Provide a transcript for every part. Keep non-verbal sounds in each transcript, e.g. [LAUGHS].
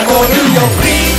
守るよ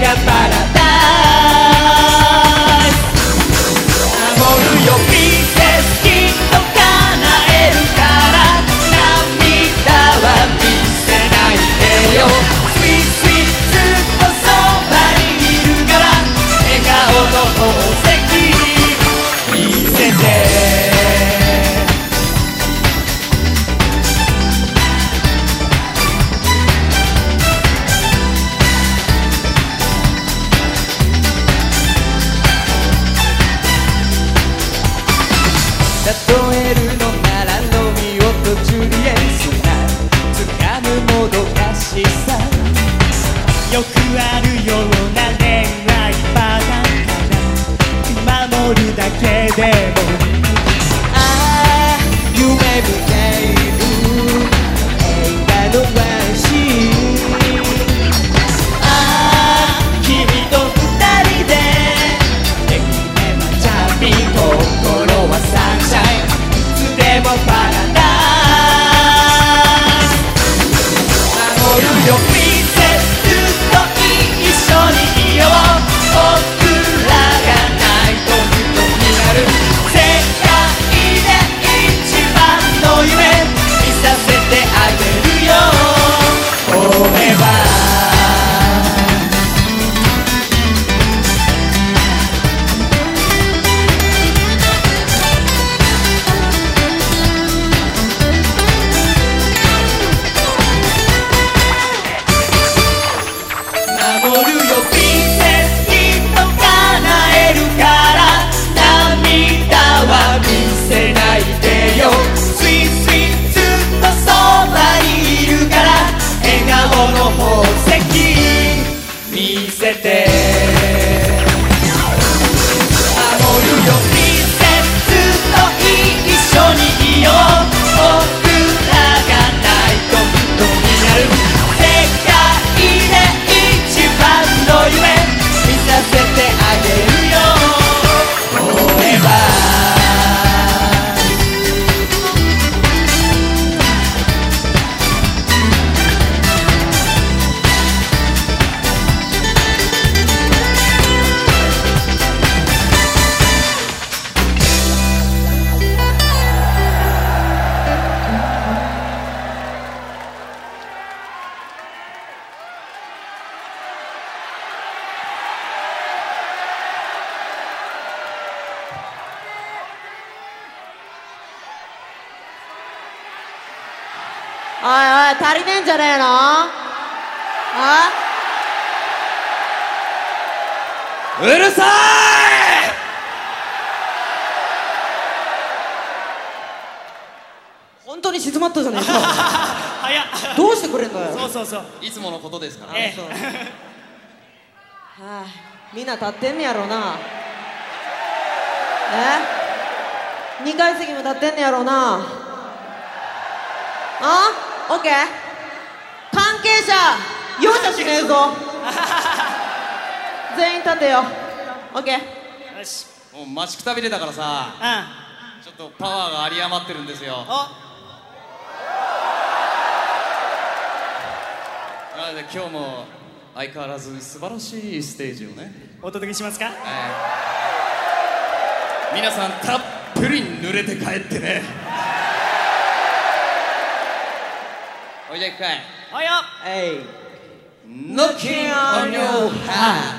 グ全リエスな掴むもどかしさ。よくあるような恋愛パターンから。守るだけでも。ああ夢見ていの宝石見せておいおい足りねえんじゃねえの？あ？うるさい！本当に静まったじゃねえか。[LAUGHS] 早っ。どうしてくれんだよ。そうそうそう。いつものことですからえそう [LAUGHS] はあみんな立ってんねやろな。え？二階席も立ってんねやろな。あ？オッケー関係者容赦しねえぞ。[LAUGHS] 全員立てよ。オッケーよし。もう待ちくたびれたからさ。うん。ちょっとパワーが有り余ってるんですよ。お。なので今日も相変わらず素晴らしいステージをね、お届けしますか？はい。皆さんたっぷり濡れて帰ってねおいで行くかい早っえい Knocking on your heart